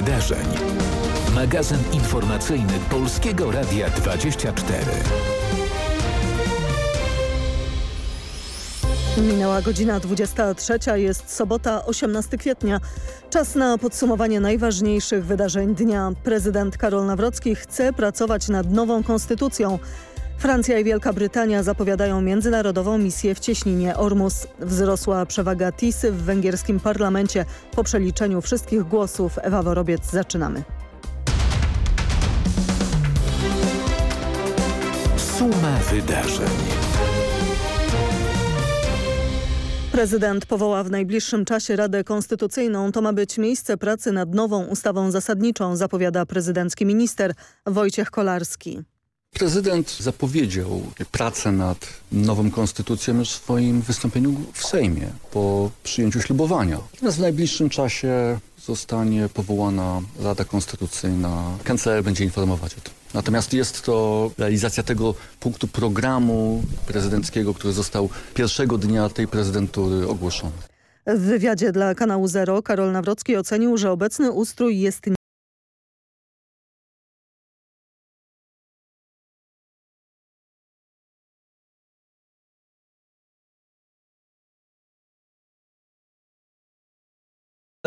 wydarzeń. Magazyn informacyjny Polskiego Radia 24. Minęła godzina 23, jest sobota 18 kwietnia. Czas na podsumowanie najważniejszych wydarzeń dnia. Prezydent Karol Nawrocki chce pracować nad nową konstytucją. Francja i Wielka Brytania zapowiadają międzynarodową misję w cieśninie Ormus. Wzrosła przewaga Tisy w węgierskim parlamencie. Po przeliczeniu wszystkich głosów Ewa Worobiec zaczynamy. Suma wydarzeń. Prezydent powoła w najbliższym czasie Radę Konstytucyjną. To ma być miejsce pracy nad nową ustawą zasadniczą, zapowiada prezydencki minister Wojciech Kolarski. Prezydent zapowiedział pracę nad nową konstytucją w swoim wystąpieniu w Sejmie po przyjęciu ślubowania. Natomiast w najbliższym czasie zostanie powołana Rada Konstytucyjna. Kancler będzie informować o tym. Natomiast jest to realizacja tego punktu programu prezydenckiego, który został pierwszego dnia tej prezydentury ogłoszony. W wywiadzie dla kanału Zero Karol Nawrocki ocenił, że obecny ustrój jest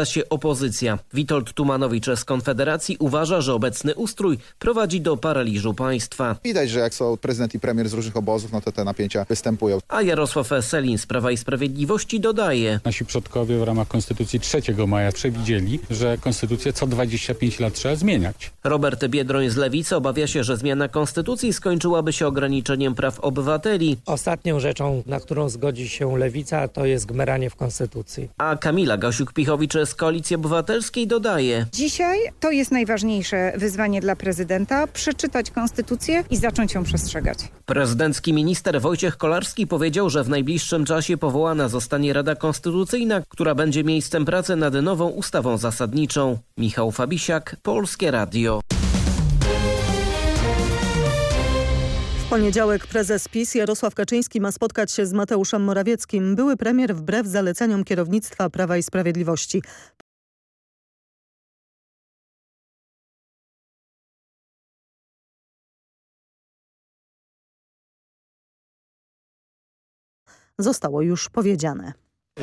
się opozycja. Witold Tumanowicz z Konfederacji uważa, że obecny ustrój prowadzi do paraliżu państwa. Widać, że jak są prezydent i premier z różnych obozów, no to te napięcia występują. A Jarosław Selin z Prawa i Sprawiedliwości dodaje. Nasi przodkowie w ramach Konstytucji 3 maja przewidzieli, że Konstytucję co 25 lat trzeba zmieniać. Robert Biedroń z Lewicy obawia się, że zmiana Konstytucji skończyłaby się ograniczeniem praw obywateli. Ostatnią rzeczą, na którą zgodzi się Lewica, to jest gmeranie w Konstytucji. A Kamila Gasiuk-Pichowicz z Koalicji Obywatelskiej dodaje. Dzisiaj to jest najważniejsze wyzwanie dla prezydenta. Przeczytać konstytucję i zacząć ją przestrzegać. Prezydencki minister Wojciech Kolarski powiedział, że w najbliższym czasie powołana zostanie Rada Konstytucyjna, która będzie miejscem pracy nad nową ustawą zasadniczą. Michał Fabisiak, Polskie Radio. Poniedziałek prezes PiS Jarosław Kaczyński ma spotkać się z Mateuszem Morawieckim. Były premier wbrew zaleceniom kierownictwa Prawa i Sprawiedliwości. Zostało już powiedziane.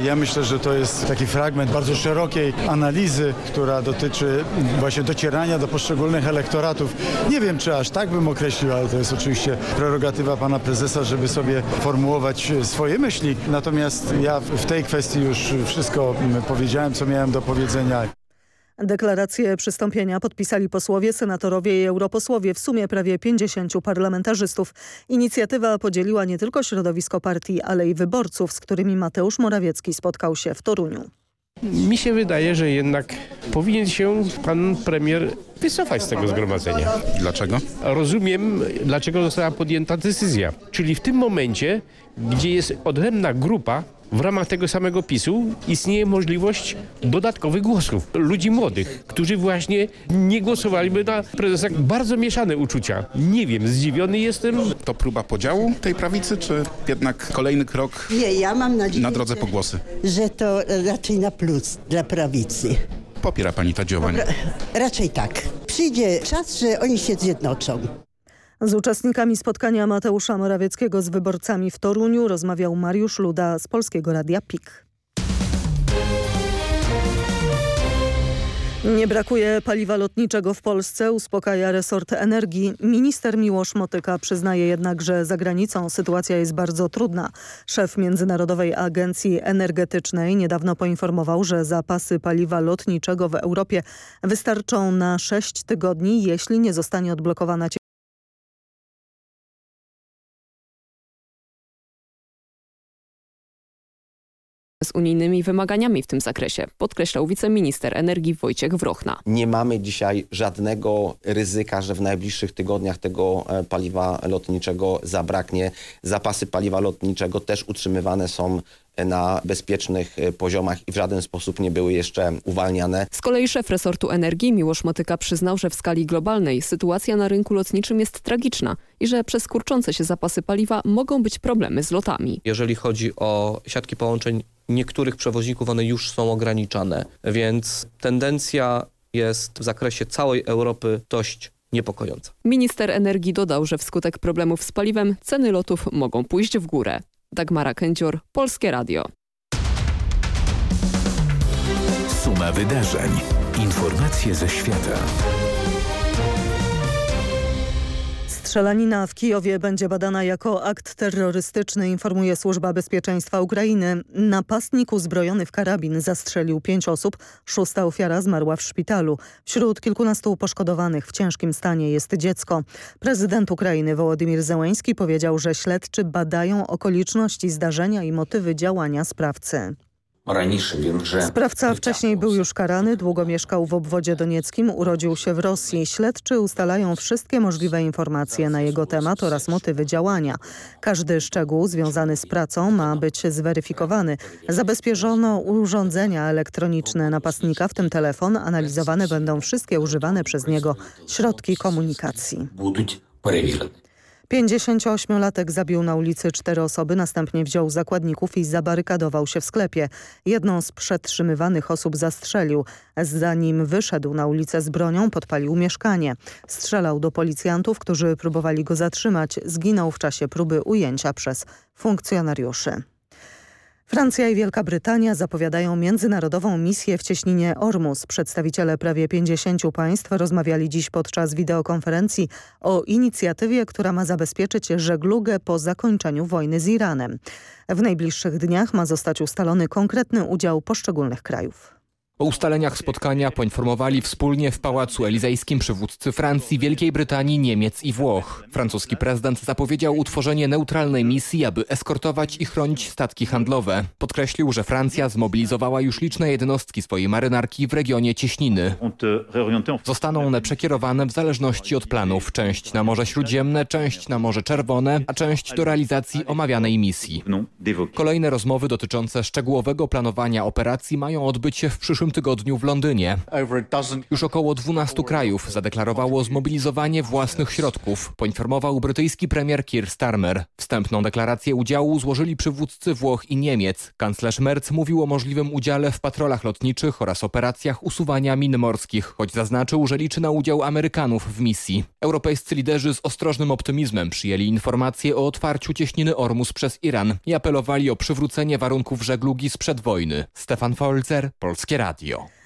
Ja myślę, że to jest taki fragment bardzo szerokiej analizy, która dotyczy właśnie docierania do poszczególnych elektoratów. Nie wiem, czy aż tak bym określił, ale to jest oczywiście prerogatywa pana prezesa, żeby sobie formułować swoje myśli. Natomiast ja w tej kwestii już wszystko powiedziałem, co miałem do powiedzenia. Deklarację przystąpienia podpisali posłowie, senatorowie i europosłowie, w sumie prawie 50 parlamentarzystów. Inicjatywa podzieliła nie tylko środowisko partii, ale i wyborców, z którymi Mateusz Morawiecki spotkał się w Toruniu. Mi się wydaje, że jednak powinien się pan premier wycofać z tego zgromadzenia. Dlaczego? Rozumiem, dlaczego została podjęta decyzja. Czyli w tym momencie, gdzie jest odrębna grupa w ramach tego samego PiSu istnieje możliwość dodatkowych głosów. Ludzi młodych, którzy właśnie nie głosowaliby na prezesa. Bardzo mieszane uczucia. Nie wiem, zdziwiony jestem. To próba podziału tej prawicy, czy jednak kolejny krok Nie, ja mam nadzieję, na drodze po głosy? że to raczej na plus dla prawicy. Popiera pani to działanie? Raczej tak. Przyjdzie czas, że oni się zjednoczą. Z uczestnikami spotkania Mateusza Morawieckiego z wyborcami w Toruniu rozmawiał Mariusz Luda z Polskiego Radia PIK. Nie brakuje paliwa lotniczego w Polsce, uspokaja resort energii. Minister Miłosz Motyka przyznaje jednak, że za granicą sytuacja jest bardzo trudna. Szef Międzynarodowej Agencji Energetycznej niedawno poinformował, że zapasy paliwa lotniczego w Europie wystarczą na 6 tygodni, jeśli nie zostanie odblokowana z unijnymi wymaganiami w tym zakresie, podkreślał wiceminister energii Wojciech Wrochna. Nie mamy dzisiaj żadnego ryzyka, że w najbliższych tygodniach tego e, paliwa lotniczego zabraknie. Zapasy paliwa lotniczego też utrzymywane są na bezpiecznych e, poziomach i w żaden sposób nie były jeszcze uwalniane. Z kolei szef resortu energii Miłosz Motyka przyznał, że w skali globalnej sytuacja na rynku lotniczym jest tragiczna i że przez kurczące się zapasy paliwa mogą być problemy z lotami. Jeżeli chodzi o siatki połączeń niektórych przewoźników, one już są ograniczane, więc tendencja jest w zakresie całej Europy dość niepokojąca. Minister energii dodał, że wskutek problemów z paliwem ceny lotów mogą pójść w górę. Dagmara Kędzior, Polskie Radio. Suma wydarzeń. Informacje ze świata. Strzelanina w Kijowie będzie badana jako akt terrorystyczny, informuje Służba Bezpieczeństwa Ukrainy. Napastnik uzbrojony w karabin zastrzelił pięć osób. Szósta ofiara zmarła w szpitalu. Wśród kilkunastu poszkodowanych w ciężkim stanie jest dziecko. Prezydent Ukrainy Wołodymir Zełenski powiedział, że śledczy badają okoliczności zdarzenia i motywy działania sprawcy. Sprawca wcześniej był już karany, długo mieszkał w obwodzie donieckim, urodził się w Rosji. Śledczy ustalają wszystkie możliwe informacje na jego temat oraz motywy działania. Każdy szczegół związany z pracą ma być zweryfikowany. Zabezpieczono urządzenia elektroniczne napastnika, w tym telefon. Analizowane będą wszystkie używane przez niego środki komunikacji. 58-latek zabił na ulicy cztery osoby, następnie wziął zakładników i zabarykadował się w sklepie. Jedną z przetrzymywanych osób zastrzelił. Zanim wyszedł na ulicę z bronią, podpalił mieszkanie. Strzelał do policjantów, którzy próbowali go zatrzymać. Zginął w czasie próby ujęcia przez funkcjonariuszy. Francja i Wielka Brytania zapowiadają międzynarodową misję w cieśninie Ormus. Przedstawiciele prawie 50 państw rozmawiali dziś podczas wideokonferencji o inicjatywie, która ma zabezpieczyć żeglugę po zakończeniu wojny z Iranem. W najbliższych dniach ma zostać ustalony konkretny udział poszczególnych krajów. O ustaleniach spotkania poinformowali wspólnie w Pałacu Elizejskim przywódcy Francji, Wielkiej Brytanii, Niemiec i Włoch. Francuski prezydent zapowiedział utworzenie neutralnej misji, aby eskortować i chronić statki handlowe. Podkreślił, że Francja zmobilizowała już liczne jednostki swojej marynarki w regionie Cieśniny. Zostaną one przekierowane w zależności od planów. Część na Morze Śródziemne, część na Morze Czerwone, a część do realizacji omawianej misji. Kolejne rozmowy dotyczące szczegółowego planowania operacji mają odbyć się w przyszłym tygodniu w Londynie. Już około 12 krajów zadeklarowało zmobilizowanie własnych środków, poinformował brytyjski premier Keir Starmer. Wstępną deklarację udziału złożyli przywódcy Włoch i Niemiec. Kanclerz Merz mówił o możliwym udziale w patrolach lotniczych oraz operacjach usuwania min morskich, choć zaznaczył, że liczy na udział Amerykanów w misji. Europejscy liderzy z ostrożnym optymizmem przyjęli informację o otwarciu cieśniny Ormus przez Iran i apelowali o przywrócenie warunków żeglugi sprzed wojny. Stefan Folzer, Polskie Radio.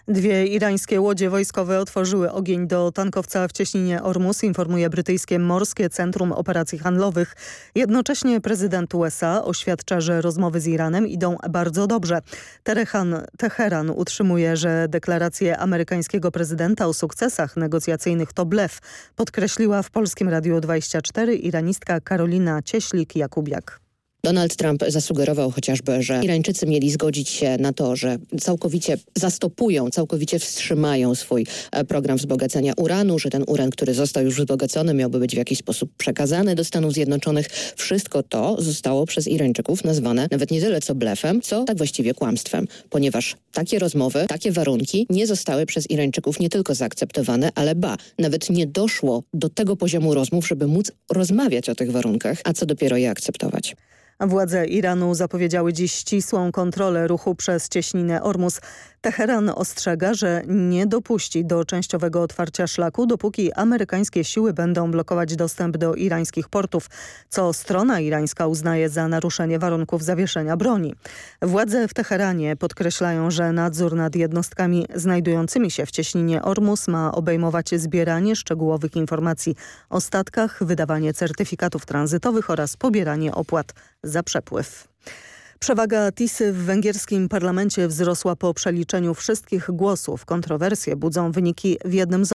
Dwie irańskie łodzie wojskowe otworzyły ogień do tankowca w cieśninie Ormus, informuje brytyjskie Morskie Centrum Operacji Handlowych. Jednocześnie prezydent USA oświadcza, że rozmowy z Iranem idą bardzo dobrze. Teheran, Teheran utrzymuje, że deklaracje amerykańskiego prezydenta o sukcesach negocjacyjnych to blef, podkreśliła w Polskim Radiu 24 iranistka Karolina Cieślik-Jakubiak. Donald Trump zasugerował chociażby, że Irańczycy mieli zgodzić się na to, że całkowicie zastopują, całkowicie wstrzymają swój e, program wzbogacania uranu, że ten uran, który został już wzbogacony miałby być w jakiś sposób przekazany do Stanów Zjednoczonych. Wszystko to zostało przez Irańczyków nazwane nawet nie tyle co blefem, co tak właściwie kłamstwem, ponieważ takie rozmowy, takie warunki nie zostały przez Irańczyków nie tylko zaakceptowane, ale ba, nawet nie doszło do tego poziomu rozmów, żeby móc rozmawiać o tych warunkach, a co dopiero je akceptować. Władze Iranu zapowiedziały dziś ścisłą kontrolę ruchu przez cieśninę Ormus. Teheran ostrzega, że nie dopuści do częściowego otwarcia szlaku, dopóki amerykańskie siły będą blokować dostęp do irańskich portów, co strona irańska uznaje za naruszenie warunków zawieszenia broni. Władze w Teheranie podkreślają, że nadzór nad jednostkami znajdującymi się w cieśninie Ormus ma obejmować zbieranie szczegółowych informacji o statkach, wydawanie certyfikatów tranzytowych oraz pobieranie opłat za przepływ. Przewaga Tisy w węgierskim parlamencie wzrosła po przeliczeniu wszystkich głosów. Kontrowersje budzą wyniki w jednym z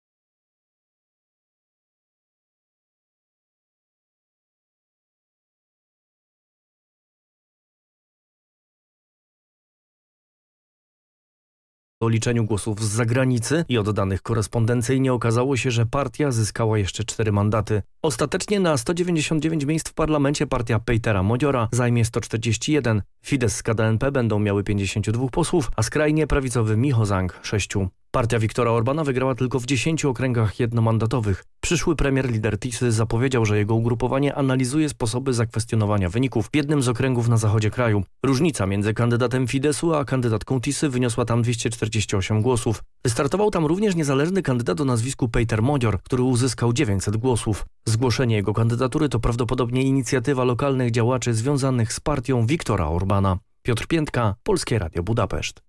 o liczeniu głosów z zagranicy i od danych korespondencyjnie okazało się, że partia zyskała jeszcze cztery mandaty. Ostatecznie na 199 miejsc w parlamencie partia Peitera Modziora zajmie 141. Fidesz z KDNP będą miały 52 posłów, a skrajnie prawicowy Michozang 6. Partia Viktora Orbana wygrała tylko w 10 okręgach jednomandatowych. Przyszły premier lider Tisy zapowiedział, że jego ugrupowanie analizuje sposoby zakwestionowania wyników w jednym z okręgów na zachodzie kraju. Różnica między kandydatem Fidesu a kandydatką Tisy wyniosła tam 248 głosów. Wystartował tam również niezależny kandydat o nazwisku Peter Modior, który uzyskał 900 głosów. Zgłoszenie jego kandydatury to prawdopodobnie inicjatywa lokalnych działaczy związanych z partią Viktora Orbana. Piotr Piętka, Polskie Radio Budapeszt.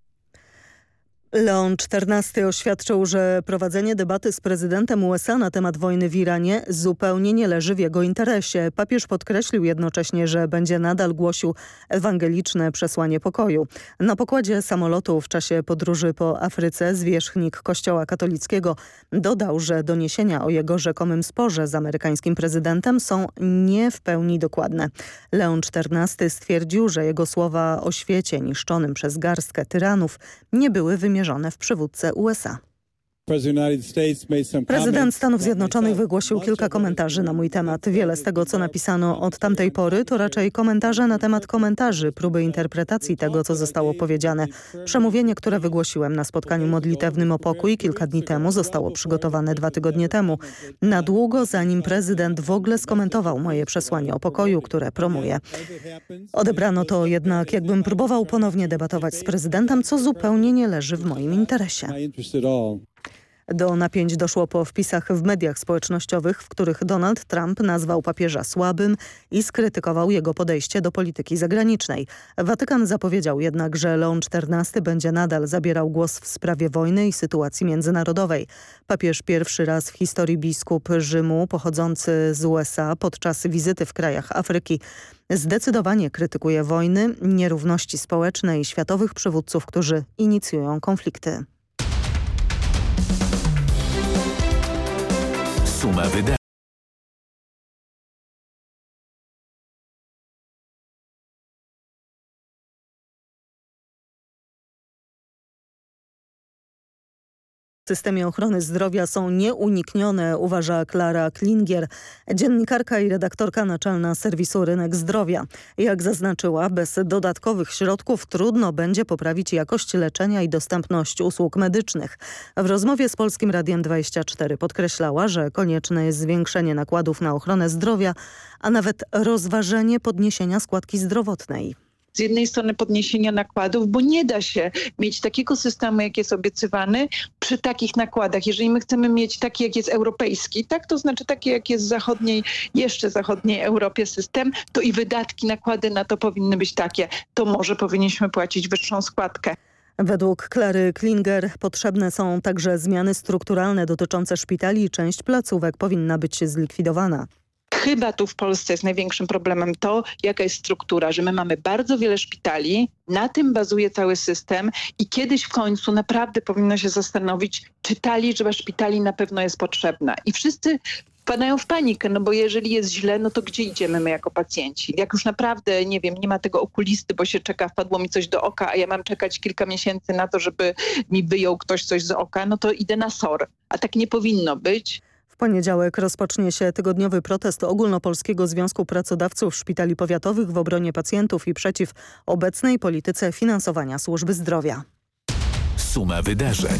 Leon XIV oświadczył, że prowadzenie debaty z prezydentem USA na temat wojny w Iranie zupełnie nie leży w jego interesie. Papież podkreślił jednocześnie, że będzie nadal głosił ewangeliczne przesłanie pokoju. Na pokładzie samolotu w czasie podróży po Afryce zwierzchnik kościoła katolickiego dodał, że doniesienia o jego rzekomym sporze z amerykańskim prezydentem są nie w pełni dokładne. Leon XIV stwierdził, że jego słowa o świecie niszczonym przez garstkę tyranów nie były w przywódcę USA. Prezydent Stanów Zjednoczonych wygłosił kilka komentarzy na mój temat. Wiele z tego, co napisano od tamtej pory, to raczej komentarze na temat komentarzy, próby interpretacji tego, co zostało powiedziane. Przemówienie, które wygłosiłem na spotkaniu modlitewnym o pokój kilka dni temu, zostało przygotowane dwa tygodnie temu. Na długo, zanim prezydent w ogóle skomentował moje przesłanie o pokoju, które promuję. Odebrano to jednak, jakbym próbował ponownie debatować z prezydentem, co zupełnie nie leży w moim interesie. Do napięć doszło po wpisach w mediach społecznościowych, w których Donald Trump nazwał papieża słabym i skrytykował jego podejście do polityki zagranicznej. Watykan zapowiedział jednak, że Leon XIV będzie nadal zabierał głos w sprawie wojny i sytuacji międzynarodowej. Papież pierwszy raz w historii biskup Rzymu pochodzący z USA podczas wizyty w krajach Afryki zdecydowanie krytykuje wojny, nierówności społeczne i światowych przywódców, którzy inicjują konflikty. Suma wydarzeń. Systemie ochrony zdrowia są nieuniknione, uważa Klara Klingier, dziennikarka i redaktorka naczelna serwisu Rynek Zdrowia. Jak zaznaczyła, bez dodatkowych środków trudno będzie poprawić jakość leczenia i dostępność usług medycznych. W rozmowie z Polskim Radiem 24 podkreślała, że konieczne jest zwiększenie nakładów na ochronę zdrowia, a nawet rozważenie podniesienia składki zdrowotnej z jednej strony podniesienia nakładów, bo nie da się mieć takiego systemu, jak jest obiecywany przy takich nakładach. Jeżeli my chcemy mieć taki, jak jest europejski, tak, to znaczy taki, jak jest w zachodniej, jeszcze zachodniej Europie system, to i wydatki, nakłady na to powinny być takie. To może powinniśmy płacić wyższą składkę. Według Klary Klinger potrzebne są także zmiany strukturalne dotyczące szpitali i część placówek powinna być zlikwidowana. Chyba tu w Polsce jest największym problemem to, jaka jest struktura, że my mamy bardzo wiele szpitali, na tym bazuje cały system i kiedyś w końcu naprawdę powinno się zastanowić, czy ta liczba szpitali na pewno jest potrzebna. I wszyscy wpadają w panikę, no bo jeżeli jest źle, no to gdzie idziemy my jako pacjenci? Jak już naprawdę, nie wiem, nie ma tego okulisty, bo się czeka, wpadło mi coś do oka, a ja mam czekać kilka miesięcy na to, żeby mi wyjął ktoś coś z oka, no to idę na SOR. A tak nie powinno być. Poniedziałek rozpocznie się tygodniowy protest Ogólnopolskiego Związku Pracodawców Szpitali Powiatowych w obronie pacjentów i przeciw obecnej polityce finansowania służby zdrowia. Suma wydarzeń.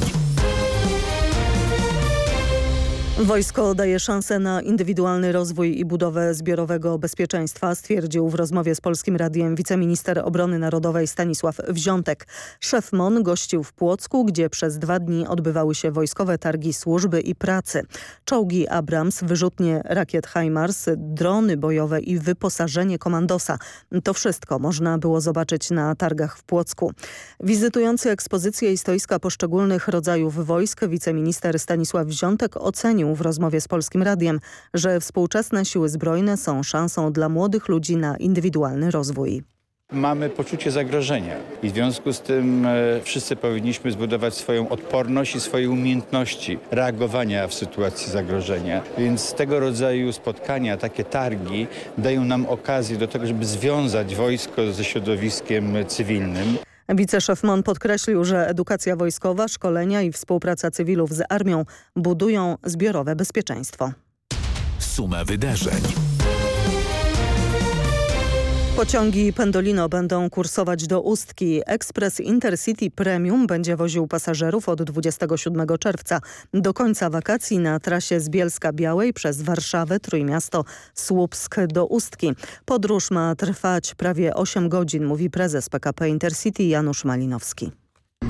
Wojsko daje szansę na indywidualny rozwój i budowę zbiorowego bezpieczeństwa, stwierdził w rozmowie z Polskim Radiem wiceminister obrony narodowej Stanisław Wziątek. Szef MON gościł w Płocku, gdzie przez dwa dni odbywały się wojskowe targi służby i pracy. Czołgi Abrams, wyrzutnie rakiet HIMARS, drony bojowe i wyposażenie komandosa. To wszystko można było zobaczyć na targach w Płocku. Wizytujący ekspozycje i stoiska poszczególnych rodzajów wojsk wiceminister Stanisław Wziątek ocenił w rozmowie z Polskim Radiem, że współczesne siły zbrojne są szansą dla młodych ludzi na indywidualny rozwój. Mamy poczucie zagrożenia i w związku z tym e, wszyscy powinniśmy zbudować swoją odporność i swoje umiejętności reagowania w sytuacji zagrożenia. Więc tego rodzaju spotkania, takie targi dają nam okazję do tego, żeby związać wojsko ze środowiskiem cywilnym. Wiceszef MON podkreślił, że edukacja wojskowa, szkolenia i współpraca cywilów z armią budują zbiorowe bezpieczeństwo. Suma wydarzeń. Pociągi Pendolino będą kursować do Ustki. Ekspres Intercity Premium będzie woził pasażerów od 27 czerwca. Do końca wakacji na trasie z Bielska Białej przez Warszawę, Trójmiasto, Słupsk do Ustki. Podróż ma trwać prawie 8 godzin, mówi prezes PKP Intercity Janusz Malinowski.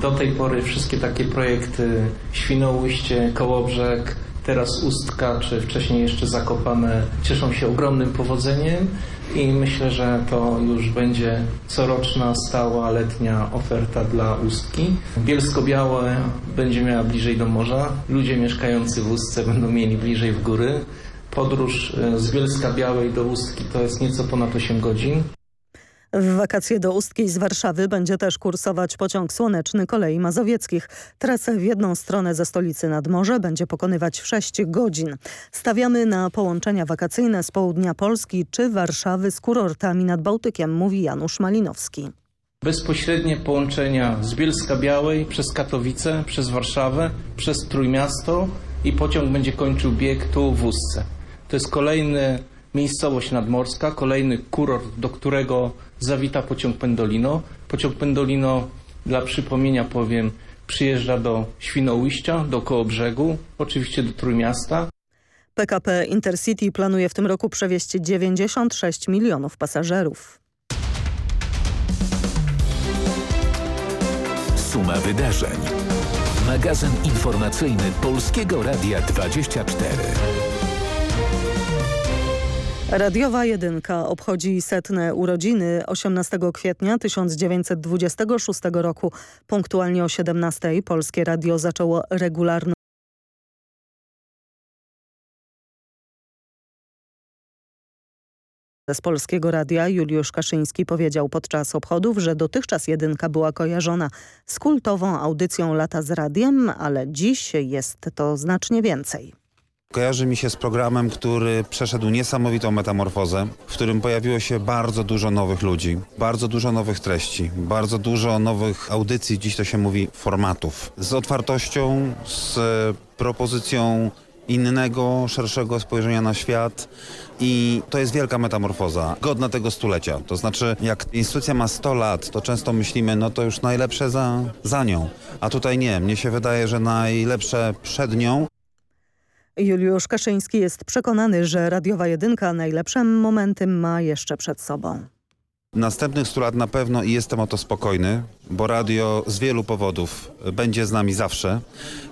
Do tej pory wszystkie takie projekty Świnoujście, Kołobrzeg, teraz Ustka, czy wcześniej jeszcze Zakopane cieszą się ogromnym powodzeniem i myślę, że to już będzie coroczna, stała, letnia oferta dla Ustki. Bielsko-Białe będzie miała bliżej do morza, ludzie mieszkający w Ustce będą mieli bliżej w góry. Podróż e, z Bielska Białej do Ustki to jest nieco ponad 8 godzin. W wakacje do Ustki z Warszawy będzie też kursować pociąg słoneczny kolei mazowieckich. Trasę w jedną stronę ze stolicy nad morze będzie pokonywać w 6 godzin. Stawiamy na połączenia wakacyjne z południa Polski czy Warszawy z kurortami nad Bałtykiem, mówi Janusz Malinowski. Bezpośrednie połączenia z Bielska Białej przez Katowice, przez Warszawę, przez Trójmiasto i pociąg będzie kończył bieg tu w Ustce. To jest kolejny miejscowość nadmorska, kolejny kurort, do którego zawita pociąg Pendolino. Pociąg Pendolino, dla przypomnienia powiem, przyjeżdża do Świnoujścia, do Kołobrzegu, oczywiście do Trójmiasta. PKP Intercity planuje w tym roku przewieźć 96 milionów pasażerów. Suma wydarzeń. Magazyn informacyjny Polskiego Radia 24. Radiowa Jedynka obchodzi setne urodziny 18 kwietnia 1926 roku. Punktualnie o 17 Polskie Radio zaczęło regularną z Polskiego Radia Juliusz Kaszyński powiedział podczas obchodów, że dotychczas jedynka była kojarzona z kultową audycją Lata z Radiem, ale dziś jest to znacznie więcej. Kojarzy mi się z programem, który przeszedł niesamowitą metamorfozę, w którym pojawiło się bardzo dużo nowych ludzi, bardzo dużo nowych treści, bardzo dużo nowych audycji, dziś to się mówi formatów, z otwartością, z propozycją innego, szerszego spojrzenia na świat i to jest wielka metamorfoza, godna tego stulecia. To znaczy, jak instytucja ma 100 lat, to często myślimy, no to już najlepsze za, za nią. A tutaj nie. Mnie się wydaje, że najlepsze przed nią. Juliusz Kaszyński jest przekonany, że radiowa jedynka najlepsze momenty ma jeszcze przed sobą. Następnych 100 lat na pewno i jestem o to spokojny, bo radio z wielu powodów będzie z nami zawsze.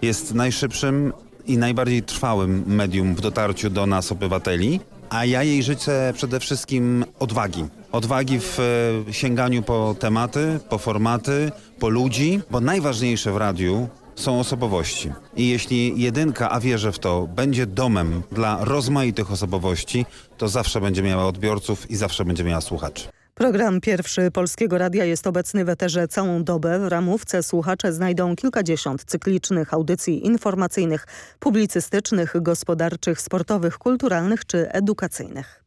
Jest najszybszym i najbardziej trwałym medium w dotarciu do nas obywateli, a ja jej życzę przede wszystkim odwagi. Odwagi w e, sięganiu po tematy, po formaty, po ludzi, bo najważniejsze w radiu są osobowości. I jeśli jedynka, a wierzę w to, będzie domem dla rozmaitych osobowości, to zawsze będzie miała odbiorców i zawsze będzie miała słuchaczy. Program pierwszy Polskiego Radia jest obecny w eterze całą dobę. W ramówce słuchacze znajdą kilkadziesiąt cyklicznych audycji informacyjnych, publicystycznych, gospodarczych, sportowych, kulturalnych czy edukacyjnych.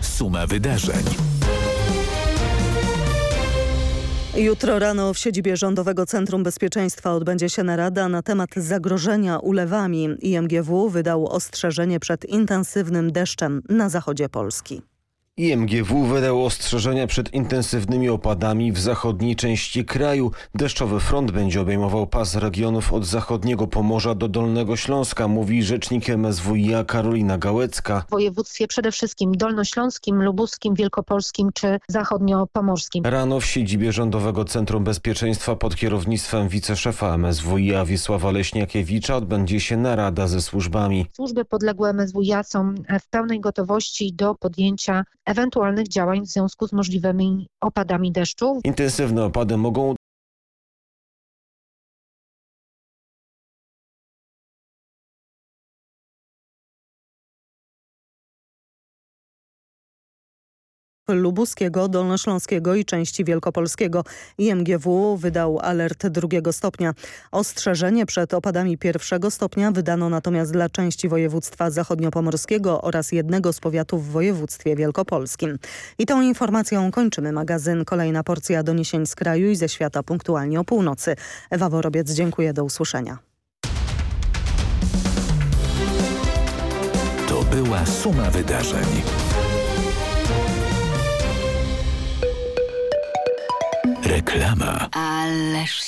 Suma wydarzeń. Jutro rano w siedzibie Rządowego Centrum Bezpieczeństwa odbędzie się narada na temat zagrożenia ulewami. IMGW wydał ostrzeżenie przed intensywnym deszczem na zachodzie Polski. IMGW wydał ostrzeżenia przed intensywnymi opadami w zachodniej części kraju. Deszczowy front będzie obejmował pas regionów od zachodniego Pomorza do Dolnego Śląska, mówi rzecznik MSWiA Karolina Gałecka. W województwie przede wszystkim dolnośląskim, lubuskim, wielkopolskim czy zachodniopomorskim. Rano w siedzibie Rządowego Centrum Bezpieczeństwa pod kierownictwem wiceszefa MSWiA Wiesława Leśniakiewicza odbędzie się narada ze służbami. Służby podległe MSWiA są w pełnej gotowości do podjęcia ewentualnych działań w związku z możliwymi opadami deszczu. Intensywne opady mogą Lubuskiego, Dolnośląskiego i części Wielkopolskiego. IMGW wydał alert drugiego stopnia. Ostrzeżenie przed opadami pierwszego stopnia wydano natomiast dla części województwa zachodniopomorskiego oraz jednego z powiatów w województwie wielkopolskim. I tą informacją kończymy magazyn. Kolejna porcja doniesień z kraju i ze świata punktualnie o północy. Ewa Worobiec, dziękuję. Do usłyszenia. To była suma wydarzeń. Reklama. Ależ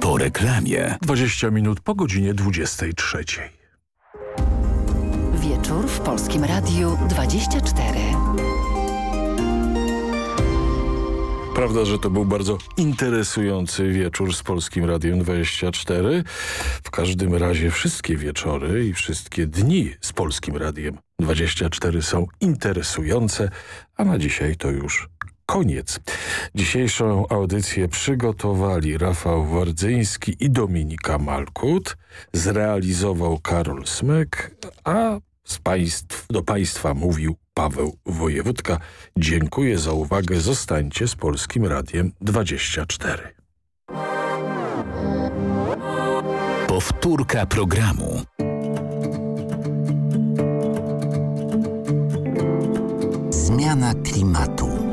Po reklamie. 20 minut po godzinie 23. Wieczór w Polskim Radiu 24. Prawda, że to był bardzo interesujący wieczór z Polskim Radiem 24. W każdym razie wszystkie wieczory i wszystkie dni z Polskim Radiem 24 są interesujące, a na dzisiaj to już koniec. Dzisiejszą audycję przygotowali Rafał Wardzyński i Dominika Malkut, zrealizował Karol Smyk, a z państw, do Państwa mówił Paweł Wojewódka. Dziękuję za uwagę. Zostańcie z Polskim Radiem 24. Powtórka programu. Zmiana klimatu.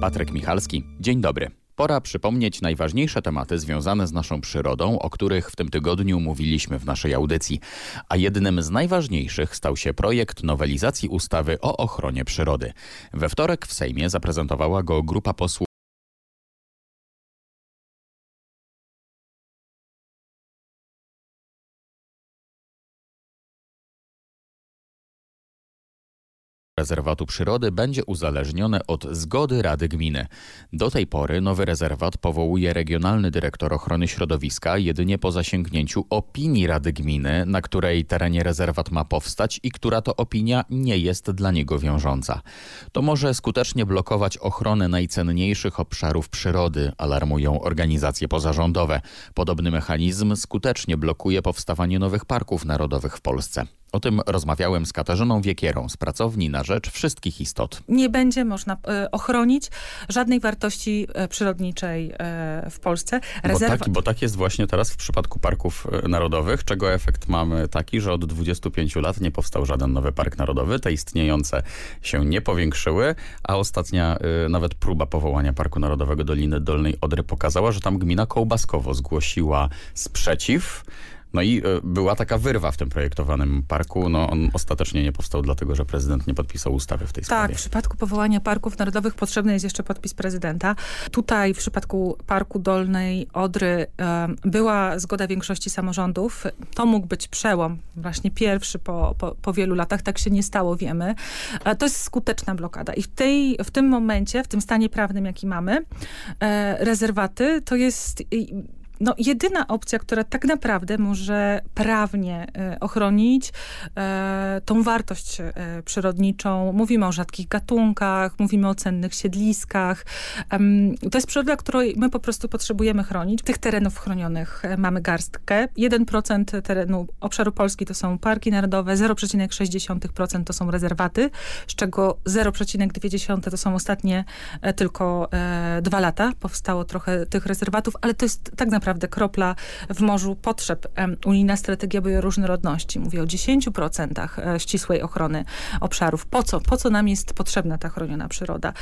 Patryk Michalski, dzień dobry. Pora przypomnieć najważniejsze tematy związane z naszą przyrodą, o których w tym tygodniu mówiliśmy w naszej audycji. A jednym z najważniejszych stał się projekt nowelizacji ustawy o ochronie przyrody. We wtorek w Sejmie zaprezentowała go grupa posłów rezerwatu przyrody będzie uzależnione od zgody Rady Gminy. Do tej pory nowy rezerwat powołuje regionalny dyrektor ochrony środowiska jedynie po zasięgnięciu opinii Rady Gminy, na której terenie rezerwat ma powstać i która to opinia nie jest dla niego wiążąca. To może skutecznie blokować ochronę najcenniejszych obszarów przyrody, alarmują organizacje pozarządowe. Podobny mechanizm skutecznie blokuje powstawanie nowych parków narodowych w Polsce. O tym rozmawiałem z Katarzyną Wiekierą z pracowni na rzecz wszystkich istot. Nie będzie można e, ochronić żadnej wartości e, przyrodniczej e, w Polsce. Rezerwa... Bo, tak, bo tak jest właśnie teraz w przypadku parków narodowych, czego efekt mamy taki, że od 25 lat nie powstał żaden nowy park narodowy. Te istniejące się nie powiększyły, a ostatnia nawet próba powołania Parku Narodowego Doliny Dolnej Odry pokazała, że tam gmina Kołbaskowo zgłosiła sprzeciw. No i była taka wyrwa w tym projektowanym parku. No on ostatecznie nie powstał dlatego, że prezydent nie podpisał ustawy w tej sprawie. Tak, w przypadku powołania parków narodowych potrzebny jest jeszcze podpis prezydenta. Tutaj w przypadku Parku Dolnej Odry była zgoda większości samorządów. To mógł być przełom, właśnie pierwszy po, po, po wielu latach. Tak się nie stało, wiemy. to jest skuteczna blokada. I w, tej, w tym momencie, w tym stanie prawnym, jaki mamy, rezerwaty to jest no, jedyna opcja, która tak naprawdę może prawnie e, ochronić e, tą wartość e, przyrodniczą. Mówimy o rzadkich gatunkach, mówimy o cennych siedliskach. to jest przyroda, którą my po prostu potrzebujemy chronić. Tych terenów chronionych mamy garstkę. 1% terenu obszaru Polski to są parki narodowe, 0,6% to są rezerwaty, z czego 0,2 to są ostatnie tylko dwa lata. Powstało trochę tych rezerwatów, ale to jest tak naprawdę naprawdę kropla w morzu potrzeb. Unijna strategia bioróżnorodności mówi o 10% e, ścisłej ochrony obszarów. Po co? Po co nam jest potrzebna ta chroniona przyroda?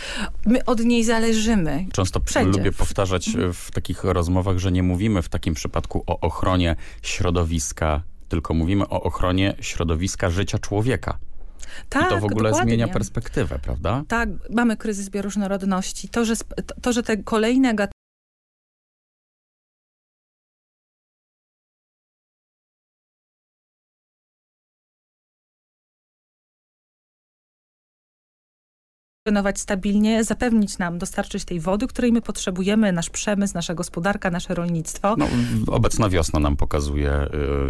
My od niej zależymy. Często Wszędzie. lubię powtarzać e, w takich rozmowach, że nie mówimy w takim przypadku o ochronie środowiska, tylko mówimy o ochronie środowiska życia człowieka. Tak, I to w ogóle dokładnie. zmienia perspektywę, prawda? Tak, mamy kryzys bioróżnorodności. To, że, to, że te kolejne funkcjonować stabilnie, zapewnić nam, dostarczyć tej wody, której my potrzebujemy, nasz przemysł, nasza gospodarka, nasze rolnictwo. No, obecna wiosna nam pokazuje y,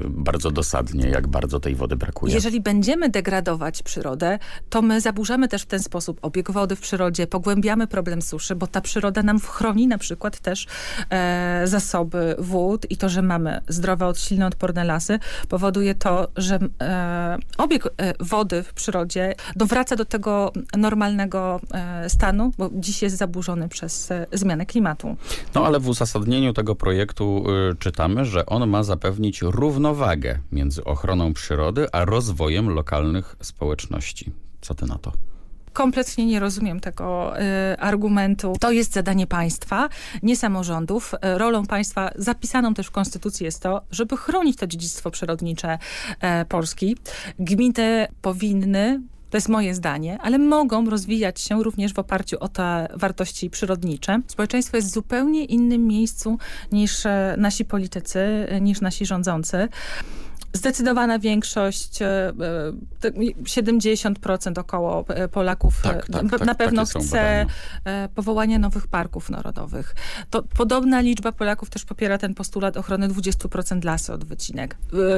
bardzo dosadnie, jak bardzo tej wody brakuje. Jeżeli będziemy degradować przyrodę, to my zaburzamy też w ten sposób obieg wody w przyrodzie, pogłębiamy problem suszy, bo ta przyroda nam chroni na przykład też e, zasoby wód i to, że mamy zdrowe, odsilne, odporne lasy, powoduje to, że e, obieg e, wody w przyrodzie dowraca do tego normalnego tego e, stanu, bo dziś jest zaburzony przez e, zmianę klimatu. No ale w uzasadnieniu tego projektu y, czytamy, że on ma zapewnić równowagę między ochroną przyrody a rozwojem lokalnych społeczności. Co ty na to? kompletnie nie rozumiem tego y, argumentu. To jest zadanie państwa, nie samorządów. Y, rolą państwa zapisaną też w Konstytucji jest to, żeby chronić to dziedzictwo przyrodnicze Polski. Gminy powinny to jest moje zdanie, ale mogą rozwijać się również w oparciu o te wartości przyrodnicze. Społeczeństwo jest w zupełnie innym miejscu niż e, nasi politycy, e, niż nasi rządzący. Zdecydowana większość, 70% e, około e, Polaków tak, tak, na tak, pewno chce. E, powołania nowych parków narodowych. To podobna liczba Polaków też popiera ten postulat ochrony 20% lasy od wycinek.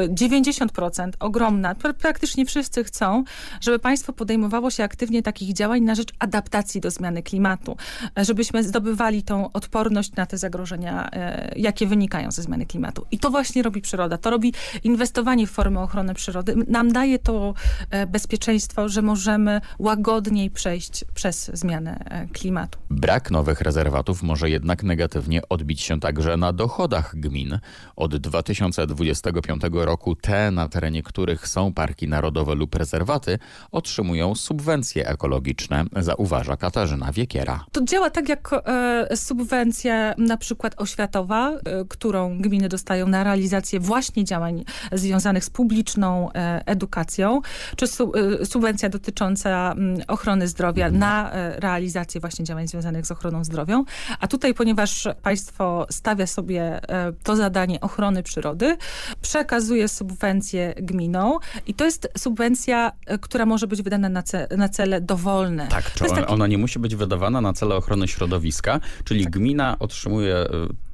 90% ogromna, praktycznie wszyscy chcą, żeby państwo podejmowało się aktywnie takich działań na rzecz adaptacji do zmiany klimatu, żebyśmy zdobywali tą odporność na te zagrożenia, jakie wynikają ze zmiany klimatu. I to właśnie robi przyroda. To robi inwestowanie inwestowanie w formę ochrony przyrody nam daje to e, bezpieczeństwo, że możemy łagodniej przejść przez zmianę e, klimatu. Brak nowych rezerwatów może jednak negatywnie odbić się także na dochodach gmin. Od 2025 roku te, na terenie których są parki narodowe lub rezerwaty, otrzymują subwencje ekologiczne, zauważa Katarzyna Wiekiera. To działa tak jak e, subwencja na przykład oświatowa, e, którą gminy dostają na realizację właśnie działań związanych związanych z publiczną e, edukacją, czy e, subwencja dotycząca mm, ochrony zdrowia mhm. na e, realizację właśnie działań związanych z ochroną zdrowia. A tutaj, ponieważ państwo stawia sobie to zadanie ochrony przyrody, przekazuje subwencję gminom i to jest subwencja, która może być wydana na, ce, na cele dowolne. Tak, czy ona, taki... ona nie musi być wydawana na cele ochrony środowiska, czyli tak. gmina otrzymuje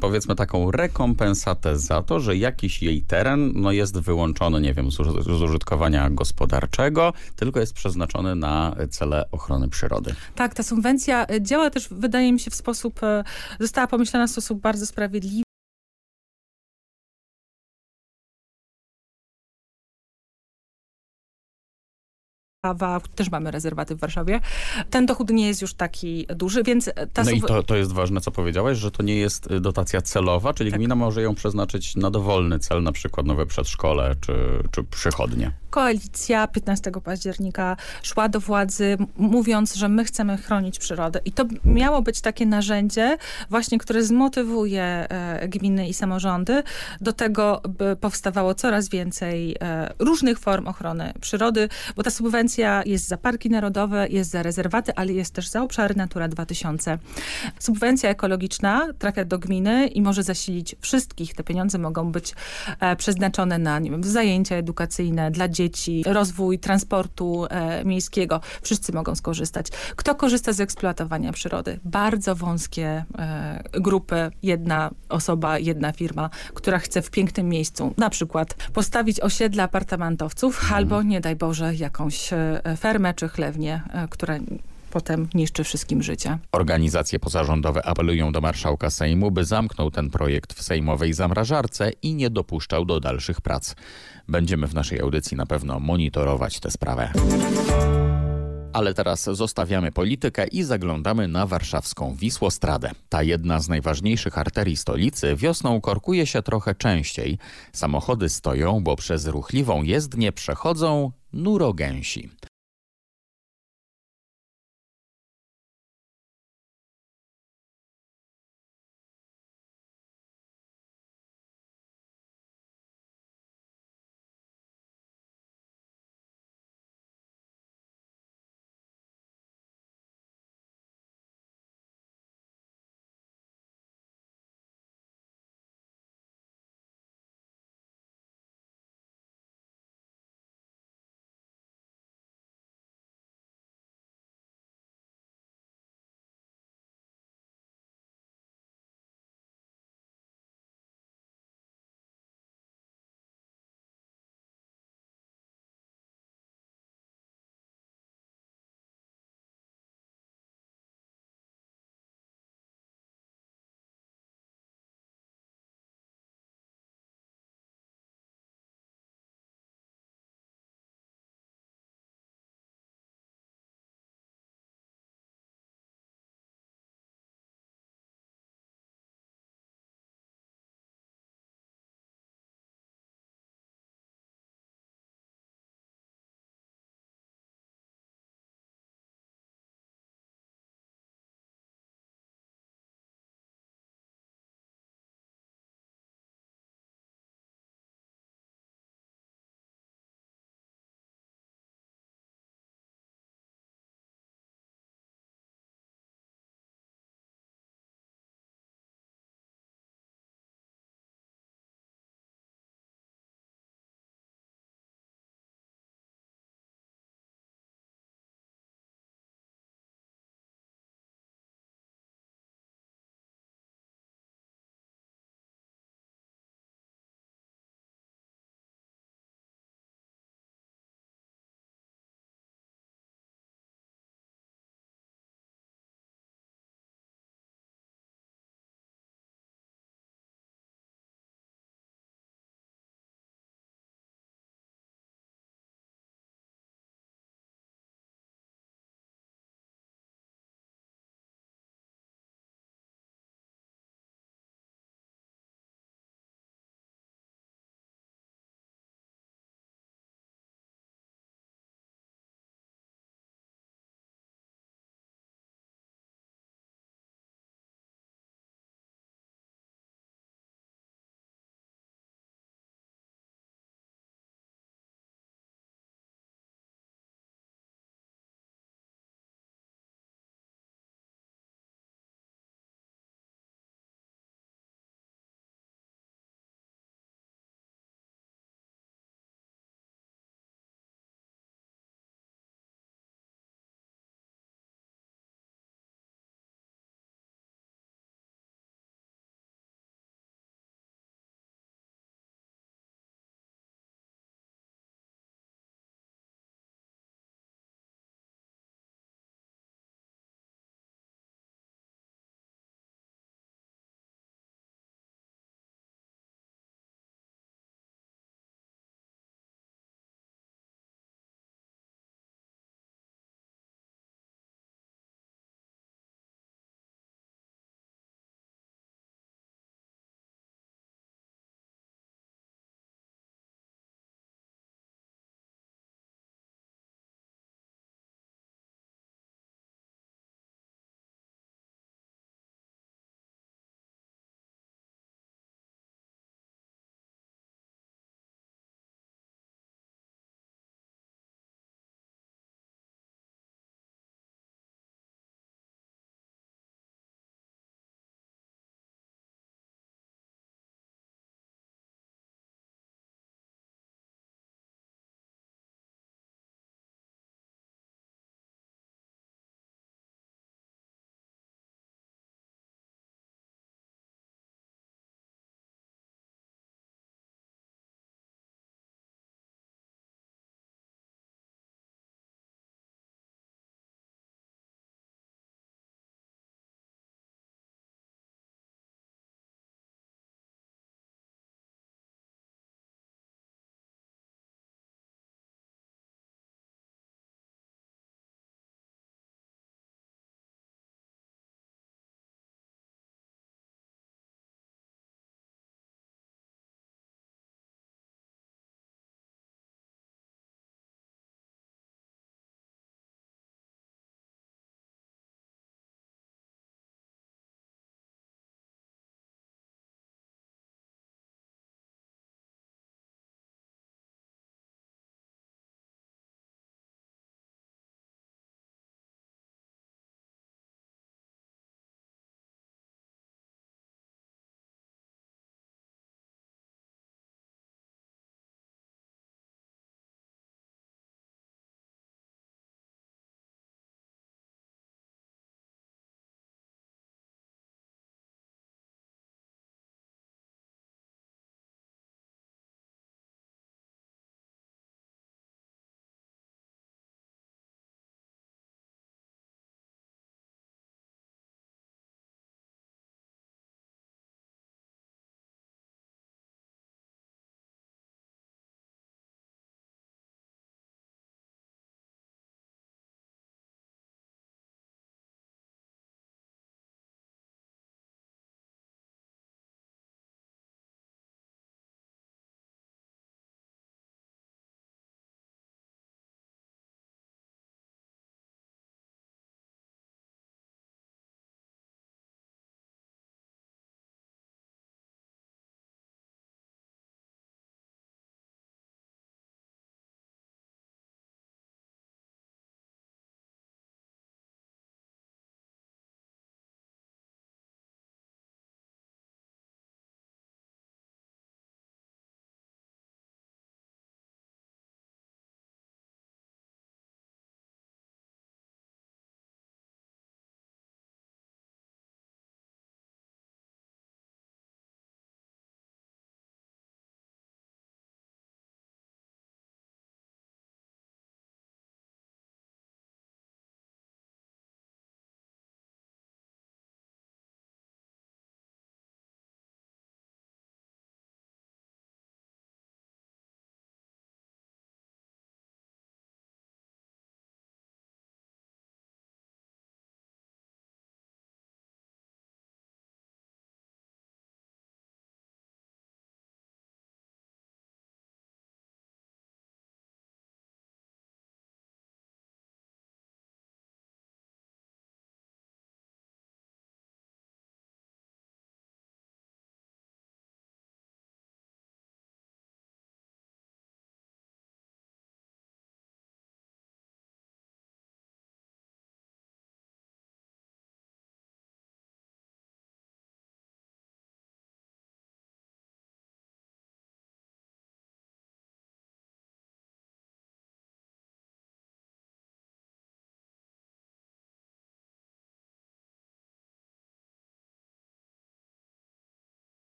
powiedzmy taką rekompensatę za to, że jakiś jej teren no, jest wyłączony, nie wiem, z, użytkowania gospodarczego, tylko jest przeznaczony na cele ochrony przyrody. Tak, ta subwencja e, działa też, wydaje mi się, w sposób, e, została pomyślana w sposób bardzo sprawiedliwy. Warszawa, też mamy rezerwaty w Warszawie. Ten dochód nie jest już taki duży, więc ta... No i to, to jest ważne, co powiedziałeś, że to nie jest y, dotacja celowa, czyli tak. gmina może ją przeznaczyć na dowolny cel, na przykład nowe przedszkole czy, czy przychodnie. Koalicja 15 października szła do władzy mówiąc, że my chcemy chronić przyrodę i to miało być takie narzędzie właśnie, które zmotywuje e, gminy i samorządy do tego, by powstawało coraz więcej e, różnych form ochrony przyrody, bo ta subwencja jest za parki narodowe, jest za rezerwaty, ale jest też za obszary Natura 2000. Subwencja ekologiczna trafia do gminy i może zasilić wszystkich. Te pieniądze mogą być e, przeznaczone na nie wiem, zajęcia edukacyjne dla dzieci, rozwój transportu e, miejskiego. Wszyscy mogą skorzystać. Kto korzysta z eksploatowania przyrody? Bardzo wąskie e, grupy. Jedna osoba, jedna firma, która chce w pięknym miejscu na przykład postawić osiedle apartamentowców mhm. albo nie daj Boże jakąś E, fermę czy chlewnię, e, która potem niszczy wszystkim życie. Organizacje pozarządowe apelują do marszałka Sejmu, by zamknął ten projekt w sejmowej zamrażarce i nie dopuszczał do dalszych prac. Będziemy w naszej audycji na pewno monitorować tę sprawę. Ale teraz zostawiamy politykę i zaglądamy na warszawską Wisłostradę. Ta jedna z najważniejszych arterii stolicy wiosną korkuje się trochę częściej. Samochody stoją, bo przez ruchliwą jezdnię przechodzą nurogęsi.